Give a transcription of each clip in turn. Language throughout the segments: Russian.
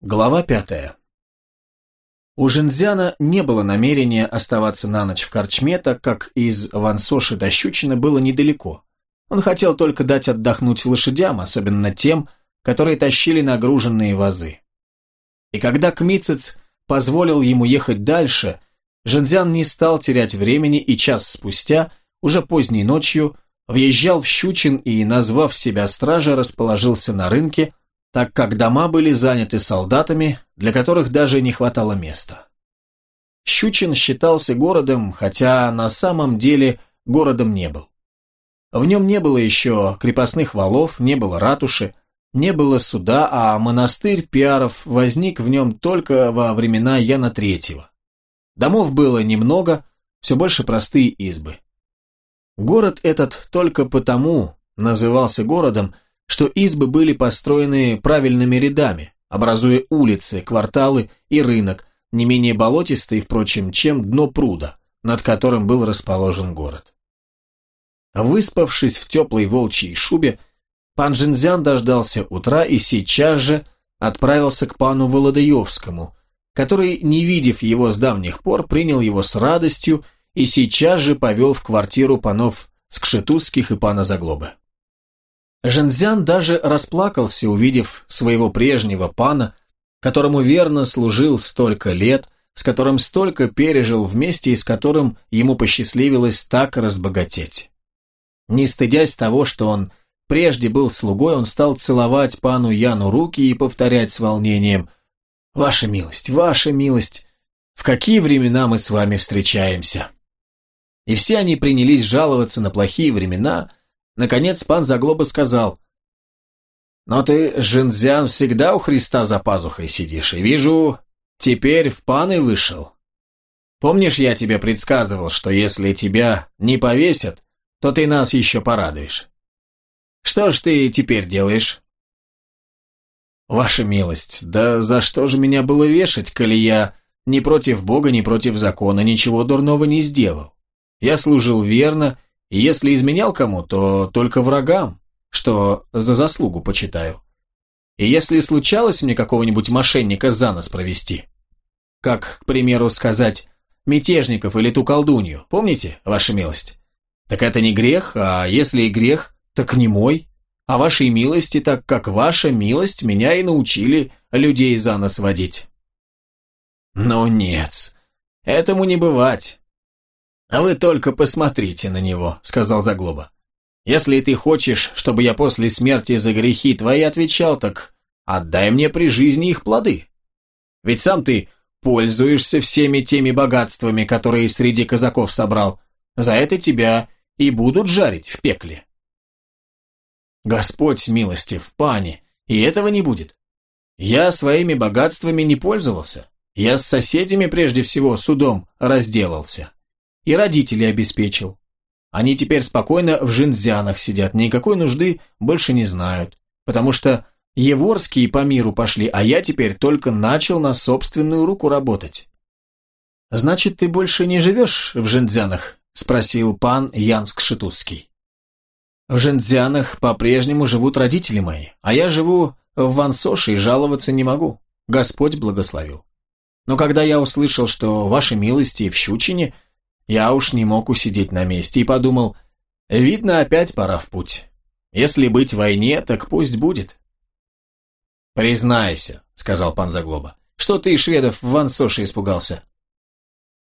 Глава пятая. У Жензяна не было намерения оставаться на ночь в корчме, так как из Вансоши до Щучина было недалеко. Он хотел только дать отдохнуть лошадям, особенно тем, которые тащили нагруженные вазы. И когда Кмицец позволил ему ехать дальше, Жензян не стал терять времени и час спустя, уже поздней ночью, въезжал в Щучин и, назвав себя стража, расположился на рынке, так как дома были заняты солдатами, для которых даже не хватало места. Щучин считался городом, хотя на самом деле городом не был. В нем не было еще крепостных валов, не было ратуши, не было суда, а монастырь Пиаров возник в нем только во времена Яна Третьего. Домов было немного, все больше простые избы. Город этот только потому назывался городом, что избы были построены правильными рядами, образуя улицы, кварталы и рынок, не менее болотистый, впрочем, чем дно пруда, над которым был расположен город. Выспавшись в теплой волчьей шубе, пан Жинзян дождался утра и сейчас же отправился к пану Володаевскому, который, не видев его с давних пор, принял его с радостью и сейчас же повел в квартиру панов Скшетузских и пана Заглобы. Жензян даже расплакался, увидев своего прежнего пана, которому верно служил столько лет, с которым столько пережил вместе и с которым ему посчастливилось так разбогатеть. Не стыдясь того, что он прежде был слугой, он стал целовать пану Яну руки и повторять с волнением «Ваша милость, ваша милость, в какие времена мы с вами встречаемся?» И все они принялись жаловаться на плохие времена, Наконец пан Заглоба сказал, «Но ты, Жензян, всегда у Христа за пазухой сидишь, и вижу, теперь в паны вышел. Помнишь, я тебе предсказывал, что если тебя не повесят, то ты нас еще порадуешь. Что ж ты теперь делаешь?» «Ваша милость, да за что же меня было вешать, коли я ни против Бога, ни против закона ничего дурного не сделал? Я служил верно и если изменял кому, то только врагам, что за заслугу почитаю. И если случалось мне какого-нибудь мошенника за нос провести, как, к примеру, сказать, мятежников или ту колдунью, помните, ваша милость? Так это не грех, а если и грех, так не мой. А вашей милости, так как ваша милость меня и научили людей за нос водить. Но нет, этому не бывать. «А вы только посмотрите на него», — сказал Заглоба. «Если ты хочешь, чтобы я после смерти за грехи твои отвечал, так отдай мне при жизни их плоды. Ведь сам ты пользуешься всеми теми богатствами, которые среди казаков собрал. За это тебя и будут жарить в пекле». «Господь милостив, пани, и этого не будет. Я своими богатствами не пользовался. Я с соседями прежде всего судом разделался» и родителей обеспечил. Они теперь спокойно в жинзянах сидят, никакой нужды больше не знают, потому что Еворские по миру пошли, а я теперь только начал на собственную руку работать. «Значит, ты больше не живешь в Жендзянах?» – спросил пан Янск Шитузский. «В Жендзянах по-прежнему живут родители мои, а я живу в Вансоше и жаловаться не могу. Господь благословил. Но когда я услышал, что ваши милости в Щучине – я уж не мог усидеть на месте и подумал, видно, опять пора в путь. Если быть в войне, так пусть будет. «Признайся», — сказал пан Заглоба, — «что ты шведов в Вансоше испугался?»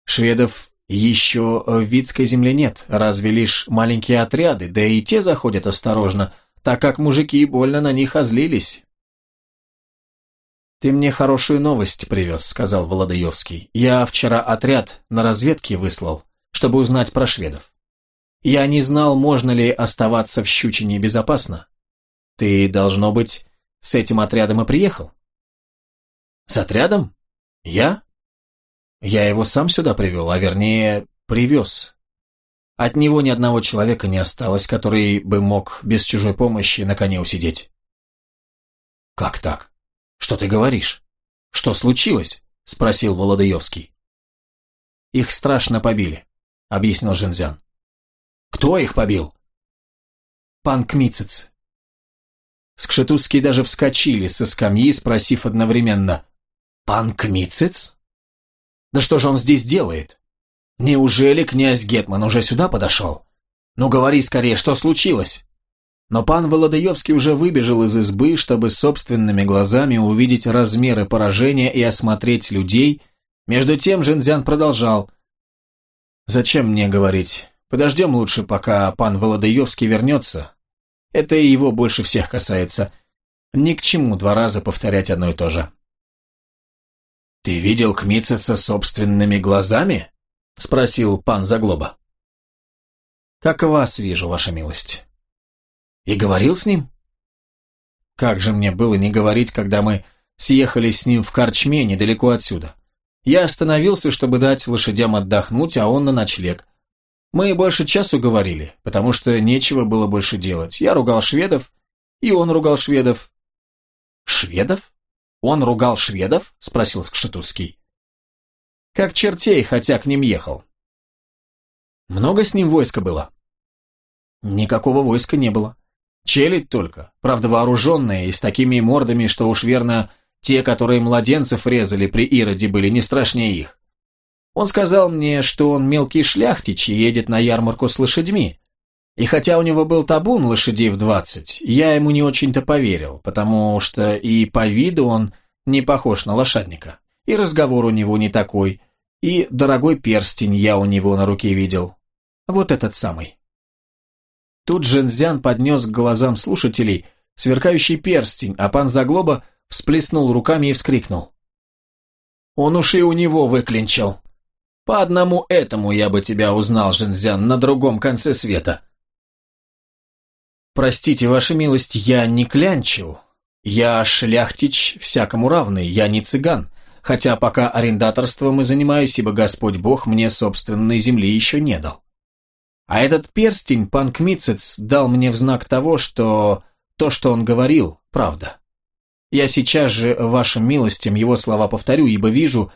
«Шведов еще в Витской земле нет, разве лишь маленькие отряды, да и те заходят осторожно, так как мужики больно на них озлились». «Ты мне хорошую новость привез», — сказал Володаевский. «Я вчера отряд на разведке выслал, чтобы узнать про шведов. Я не знал, можно ли оставаться в Щучине безопасно. Ты, должно быть, с этим отрядом и приехал?» «С отрядом? Я?» «Я его сам сюда привел, а вернее, привез. От него ни одного человека не осталось, который бы мог без чужой помощи на коне усидеть». «Как так?» «Что ты говоришь? Что случилось?» – спросил Володаевский. «Их страшно побили», – объяснил Жензян. «Кто их побил?» «Пан Кмицец». Скшетузские даже вскочили со скамьи, спросив одновременно «Пан Кмицец? Да что же он здесь делает? Неужели князь Гетман уже сюда подошел? Ну говори скорее, что случилось?» Но пан Володаевский уже выбежал из избы, чтобы собственными глазами увидеть размеры поражения и осмотреть людей. Между тем Жензян продолжал. «Зачем мне говорить? Подождем лучше, пока пан Володаевский вернется. Это и его больше всех касается. Ни к чему два раза повторять одно и то же». «Ты видел Кмицеца собственными глазами?» — спросил пан Заглоба. «Как вас вижу, ваша милость». «И говорил с ним?» «Как же мне было не говорить, когда мы съехались с ним в Корчме недалеко отсюда. Я остановился, чтобы дать лошадям отдохнуть, а он на ночлег. Мы больше часу говорили, потому что нечего было больше делать. Я ругал шведов, и он ругал шведов». «Шведов? Он ругал шведов?» – спросил Скшетузский. «Как чертей, хотя к ним ехал». «Много с ним войска было?» «Никакого войска не было. Челядь только, правда вооруженная и с такими мордами, что уж верно, те, которые младенцев резали при Ироде, были не страшнее их. Он сказал мне, что он мелкий шляхтич и едет на ярмарку с лошадьми. И хотя у него был табун лошадей в двадцать, я ему не очень-то поверил, потому что и по виду он не похож на лошадника, и разговор у него не такой, и дорогой перстень я у него на руке видел. Вот этот самый. Тут Жензян поднес к глазам слушателей сверкающий перстень, а пан Заглоба всплеснул руками и вскрикнул. «Он уж и у него выклинчил. По одному этому я бы тебя узнал, Жензян, на другом конце света». «Простите, ваша милость, я не клянчил. Я шляхтич всякому равный, я не цыган, хотя пока арендаторством и занимаюсь, ибо Господь Бог мне собственной земли еще не дал. А этот перстень пан Кмицец дал мне в знак того, что то, что он говорил, правда. Я сейчас же вашим милостям его слова повторю, ибо вижу,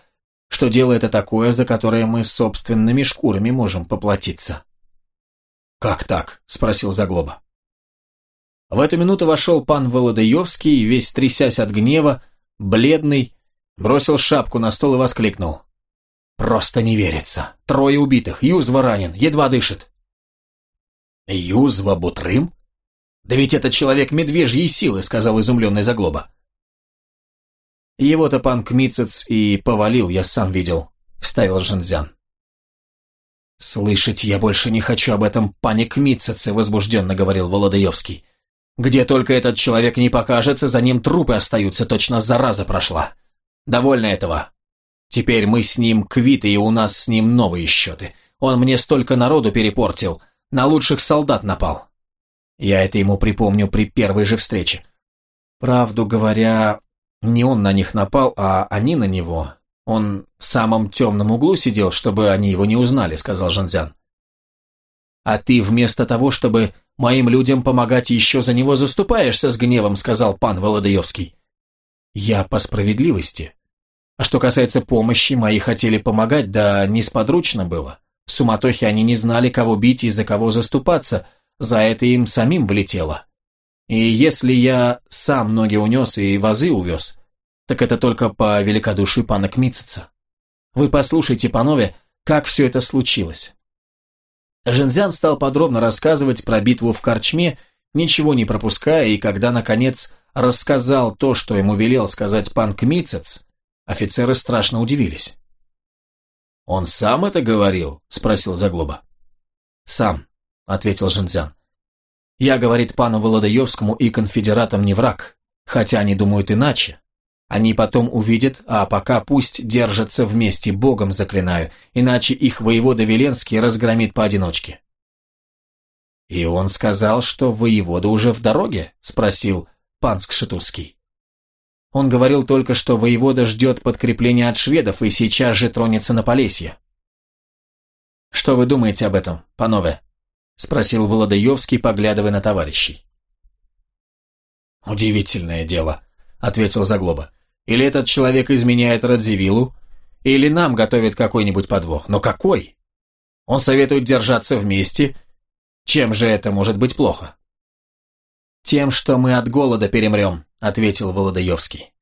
что дело это такое, за которое мы собственными шкурами можем поплатиться. «Как так?» – спросил Заглоба. В эту минуту вошел пан Володаевский, весь трясясь от гнева, бледный, бросил шапку на стол и воскликнул. «Просто не верится. Трое убитых, Юзва ранен, едва дышит». «Юзва Бутрым? Да ведь это человек медвежьей силы», — сказал изумленный Заглоба. «Его-то пан Кмицец и повалил, я сам видел», — вставил Жензян. «Слышать я больше не хочу об этом пане Кмицеце», — возбужденно говорил Володаевский. «Где только этот человек не покажется, за ним трупы остаются, точно зараза прошла. Довольно этого. Теперь мы с ним квиты, и у нас с ним новые счеты. Он мне столько народу перепортил, на лучших солдат напал. Я это ему припомню при первой же встрече. Правду говоря, не он на них напал, а они на него. Он в самом темном углу сидел, чтобы они его не узнали, сказал Жанзян. А ты вместо того, чтобы моим людям помогать, еще за него заступаешься с гневом, сказал пан Володаевский. Я по справедливости. А что касается помощи, мои хотели помогать, да несподручно было. В суматохе они не знали, кого бить и за кого заступаться, за это им самим влетело. И если я сам ноги унес и вазы увез, так это только по великодушию пана Кмитцица. Вы послушайте, панове, как все это случилось. Жензян стал подробно рассказывать про битву в Корчме, ничего не пропуская, и когда, наконец, рассказал то, что ему велел сказать пан Кмицец, офицеры страшно удивились. «Он сам это говорил?» – спросил Заглоба. «Сам», – ответил Жензян. «Я, говорит пану Володаевскому и конфедератам не враг, хотя они думают иначе. Они потом увидят, а пока пусть держатся вместе, Богом заклинаю, иначе их воевода Веленский разгромит поодиночке». «И он сказал, что воевода уже в дороге?» – спросил пан Скшетузский. Он говорил только, что воевода ждет подкрепления от шведов и сейчас же тронется на Полесье. «Что вы думаете об этом, панове?» – спросил Володаевский, поглядывая на товарищей. «Удивительное дело», – ответил Заглоба. «Или этот человек изменяет Радзивиллу, или нам готовит какой-нибудь подвох. Но какой? Он советует держаться вместе. Чем же это может быть плохо?» «Тем, что мы от голода перемрем», — ответил Володаевский.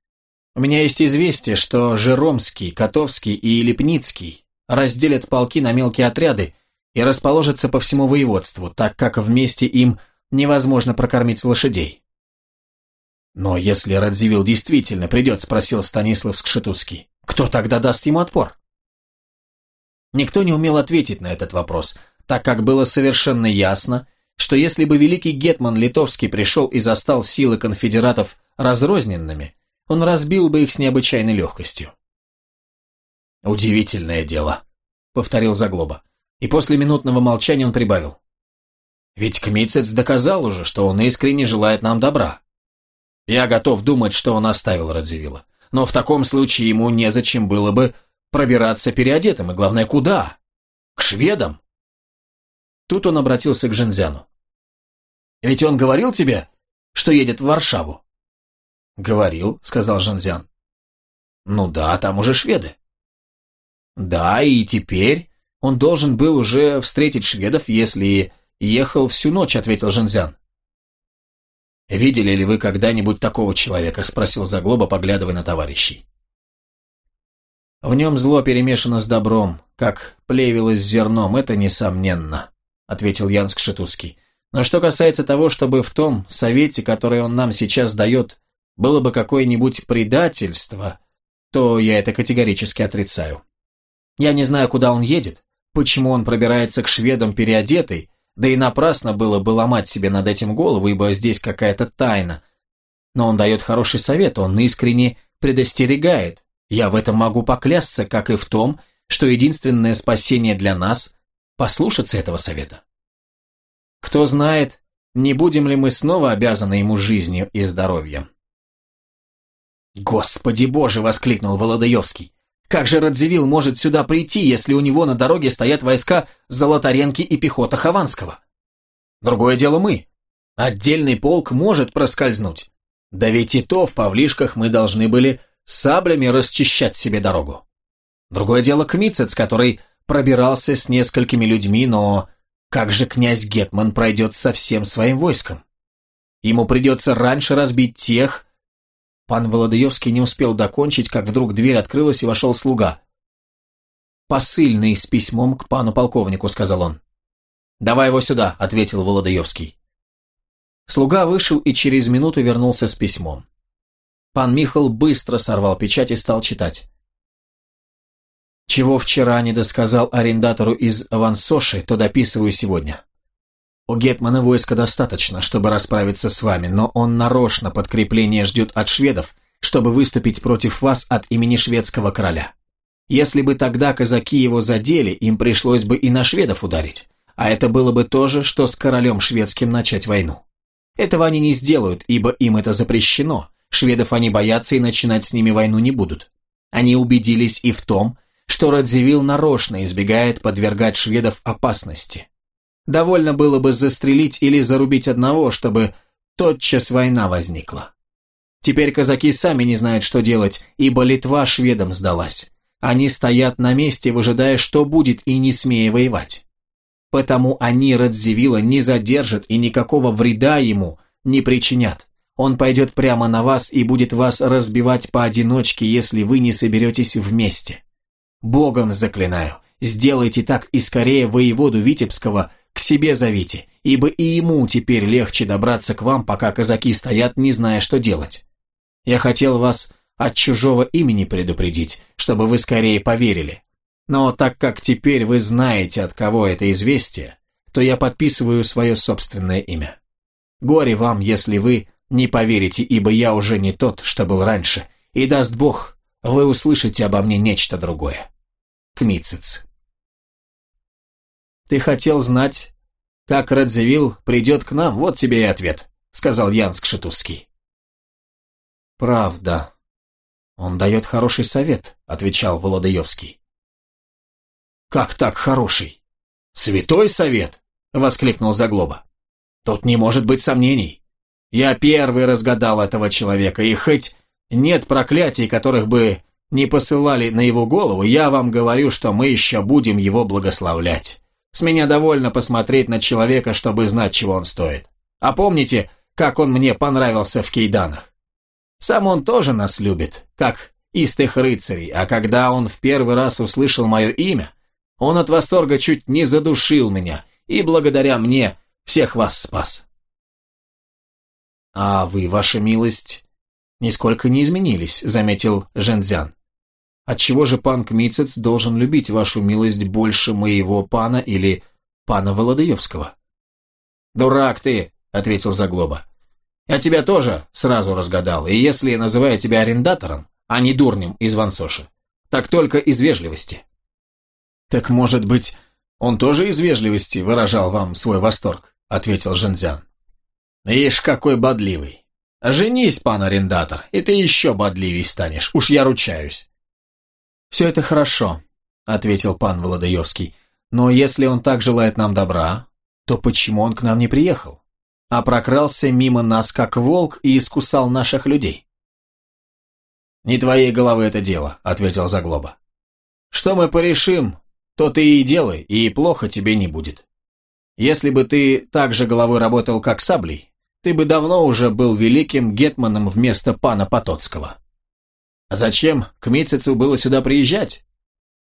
«У меня есть известие, что Жеромский, Котовский и Лепницкий разделят полки на мелкие отряды и расположатся по всему воеводству, так как вместе им невозможно прокормить лошадей. «Но если Радзивилл действительно придет», — спросил Станислав Скшетузский, — «кто тогда даст ему отпор?» Никто не умел ответить на этот вопрос, так как было совершенно ясно, что если бы великий гетман Литовский пришел и застал силы конфедератов разрозненными, он разбил бы их с необычайной легкостью. «Удивительное дело», — повторил Заглоба. И после минутного молчания он прибавил. «Ведь Кмицец доказал уже, что он искренне желает нам добра. Я готов думать, что он оставил Радзивилла. Но в таком случае ему незачем было бы пробираться переодетым, и главное, куда? К шведам?» Тут он обратился к Жензяну. «Ведь он говорил тебе, что едет в Варшаву?» «Говорил», — сказал Жензян. «Ну да, там уже шведы». Да, и теперь он должен был уже встретить шведов, если ехал всю ночь, ответил Жензян. «Видели ли вы когда-нибудь такого человека?» – спросил Заглоба, поглядывая на товарищей. «В нем зло перемешано с добром, как плевелось с зерном, это несомненно», – ответил Янск Шетузский. «Но что касается того, чтобы в том совете, который он нам сейчас дает, было бы какое-нибудь предательство, то я это категорически отрицаю. Я не знаю, куда он едет, почему он пробирается к шведам переодетый, да и напрасно было бы ломать себе над этим голову, ибо здесь какая-то тайна. Но он дает хороший совет, он искренне предостерегает. Я в этом могу поклясться, как и в том, что единственное спасение для нас – послушаться этого совета. Кто знает, не будем ли мы снова обязаны ему жизнью и здоровьем. «Господи боже!» – воскликнул Володаевский. Как же Радзивилл может сюда прийти, если у него на дороге стоят войска Золотаренки и пехота Хованского? Другое дело мы. Отдельный полк может проскользнуть. Да ведь и то в Павлишках мы должны были саблями расчищать себе дорогу. Другое дело Кмицец, который пробирался с несколькими людьми, но как же князь Гетман пройдет со всем своим войском? Ему придется раньше разбить тех, Пан Володаевский не успел докончить, как вдруг дверь открылась и вошел слуга. «Посыльный с письмом к пану полковнику», — сказал он. «Давай его сюда», — ответил Володаевский. Слуга вышел и через минуту вернулся с письмом. Пан Михал быстро сорвал печать и стал читать. «Чего вчера не досказал арендатору из Авансоши, то дописываю сегодня. У Гетмана войска достаточно, чтобы расправиться с вами, но он нарочно подкрепление ждет от шведов, чтобы выступить против вас от имени шведского короля. Если бы тогда казаки его задели, им пришлось бы и на шведов ударить, а это было бы то же, что с королем шведским начать войну. Этого они не сделают, ибо им это запрещено, шведов они боятся и начинать с ними войну не будут. Они убедились и в том, что Радзивилл нарочно избегает подвергать шведов опасности. Довольно было бы застрелить или зарубить одного, чтобы тотчас война возникла. Теперь казаки сами не знают, что делать, ибо Литва шведам сдалась. Они стоят на месте, выжидая, что будет, и не смея воевать. Потому они Радзивилла не задержат и никакого вреда ему не причинят. Он пойдет прямо на вас и будет вас разбивать поодиночке, если вы не соберетесь вместе. Богом заклинаю, сделайте так и скорее воеводу Витебского к себе зовите, ибо и ему теперь легче добраться к вам, пока казаки стоят, не зная, что делать. Я хотел вас от чужого имени предупредить, чтобы вы скорее поверили. Но так как теперь вы знаете, от кого это известие, то я подписываю свое собственное имя. Горе вам, если вы не поверите, ибо я уже не тот, что был раньше, и даст Бог, вы услышите обо мне нечто другое. Кмицец. «Ты хотел знать, как Радзивилл придет к нам? Вот тебе и ответ», — сказал Янск Шатузский. «Правда. Он дает хороший совет», — отвечал Володаевский. «Как так хороший? Святой совет!» — воскликнул Заглоба. «Тут не может быть сомнений. Я первый разгадал этого человека, и хоть нет проклятий, которых бы не посылали на его голову, я вам говорю, что мы еще будем его благословлять. С меня довольно посмотреть на человека, чтобы знать, чего он стоит. А помните, как он мне понравился в кейданах. Сам он тоже нас любит, как истых рыцарей, а когда он в первый раз услышал мое имя, он от восторга чуть не задушил меня и благодаря мне всех вас спас. А вы, ваша милость, нисколько не изменились, заметил Жензян. Отчего же пан Кмицец должен любить вашу милость больше моего пана или пана Володаевского? Дурак ты, ответил Заглоба. Я тебя тоже сразу разгадал, и если я называю тебя арендатором, а не дурнем из Вансоши, так только из вежливости. Так может быть, он тоже из вежливости выражал вам свой восторг, ответил Жензян. Ишь, какой бодливый. Женись, пан арендатор, и ты еще бодливей станешь, уж я ручаюсь. Все это хорошо, ответил пан Володаевский, но если он так желает нам добра, то почему он к нам не приехал? а прокрался мимо нас как волк и искусал наших людей. «Не твоей головы это дело», — ответил Заглоба. «Что мы порешим, то ты и делай, и плохо тебе не будет. Если бы ты так же головой работал, как саблей, ты бы давно уже был великим гетманом вместо пана Потоцкого. А зачем к Мицецу было сюда приезжать?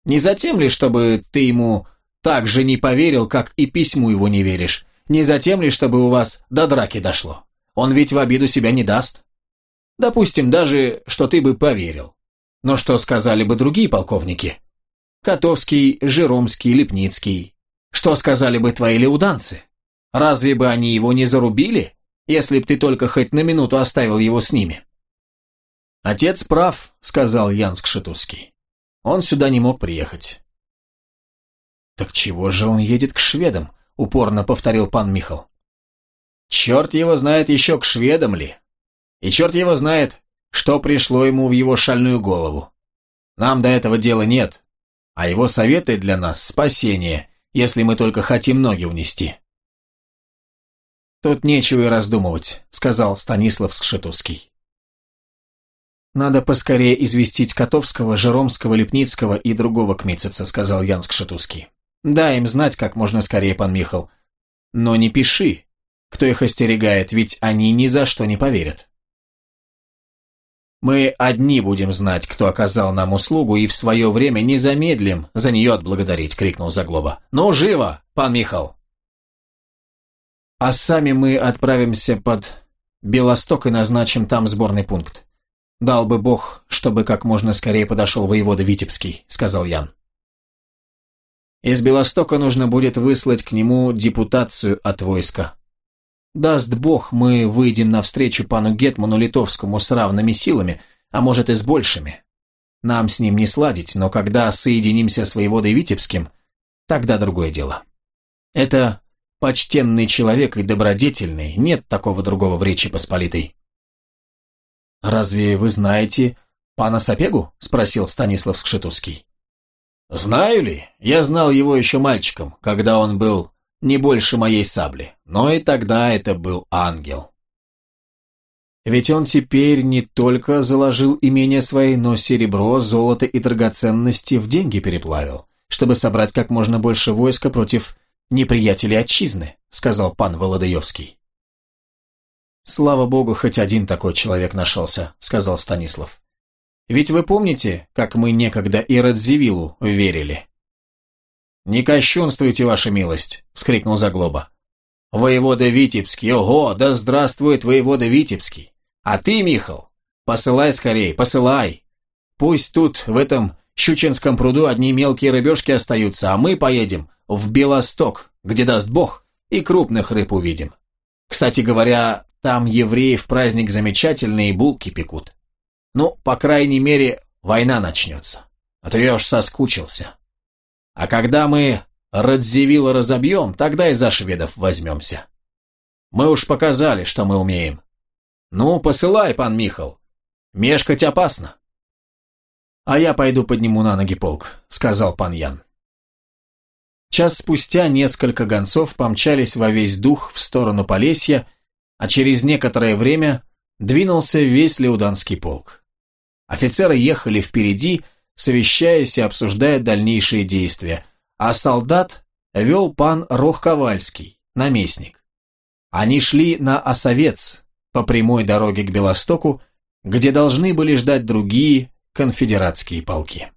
Не затем ли, чтобы ты ему так же не поверил, как и письму его не веришь, не затем ли, чтобы у вас до драки дошло? Он ведь в обиду себя не даст. Допустим даже, что ты бы поверил. Но что сказали бы другие полковники? Котовский, Жиромский, Лепницкий. Что сказали бы твои леуданцы? Разве бы они его не зарубили, если б ты только хоть на минуту оставил его с ними? Отец прав, сказал Янск Шатузский. Он сюда не мог приехать. Так чего же он едет к шведам? упорно повторил пан Михал. Черт его знает еще к шведам ли. И черт его знает, что пришло ему в его шальную голову. Нам до этого дела нет, а его советы для нас спасение, если мы только хотим ноги унести. Тут нечего и раздумывать, сказал Станислав Скшетузский. «Надо поскорее известить Котовского, Жеромского, Лепницкого и другого Кмитцица», — сказал Ян Скшетузский. Дай им знать как можно скорее, пан Михал. Но не пиши, кто их остерегает, ведь они ни за что не поверят. Мы одни будем знать, кто оказал нам услугу, и в свое время не замедлим за нее отблагодарить, крикнул Заглоба. Ну, живо, пан Михал! А сами мы отправимся под Белосток и назначим там сборный пункт. Дал бы Бог, чтобы как можно скорее подошел воевода Витебский, сказал Ян. Из Белостока нужно будет выслать к нему депутацию от войска. Даст Бог, мы выйдем навстречу пану Гетману Литовскому с равными силами, а может и с большими. Нам с ним не сладить, но когда соединимся с воеводой Витебским, тогда другое дело. Это почтенный человек и добродетельный, нет такого другого в Речи Посполитой. «Разве вы знаете пана Сапегу?» – спросил Станислав Скшетузский. Знаю ли, я знал его еще мальчиком, когда он был не больше моей сабли, но и тогда это был ангел. Ведь он теперь не только заложил имение свои, но серебро, золото и драгоценности в деньги переплавил, чтобы собрать как можно больше войска против неприятелей отчизны, сказал пан Володаевский. Слава богу, хоть один такой человек нашелся, сказал Станислав. Ведь вы помните, как мы некогда и Радзивиллу верили?» «Не кощунствуйте, ваша милость!» — вскрикнул Заглоба. «Воевода Витебский! Ого, да здравствует воевода Витебский! А ты, Михал, посылай скорей, посылай! Пусть тут, в этом Щучинском пруду, одни мелкие рыбешки остаются, а мы поедем в Белосток, где даст Бог, и крупных рыб увидим. Кстати говоря, там евреев праздник замечательный, и булки пекут. Ну, по крайней мере, война начнется. А то я уж соскучился. А когда мы Радзивилла разобьем, тогда и за шведов возьмемся. Мы уж показали, что мы умеем. Ну, посылай, пан Михал. Мешкать опасно. А я пойду подниму на ноги полк, сказал пан Ян. Час спустя несколько гонцов помчались во весь дух в сторону Полесья, а через некоторое время двинулся весь Леуданский полк. Офицеры ехали впереди, совещаясь и обсуждая дальнейшие действия, а солдат вел пан Рохковальский, наместник. Они шли на Осовец, по прямой дороге к Белостоку, где должны были ждать другие конфедератские полки.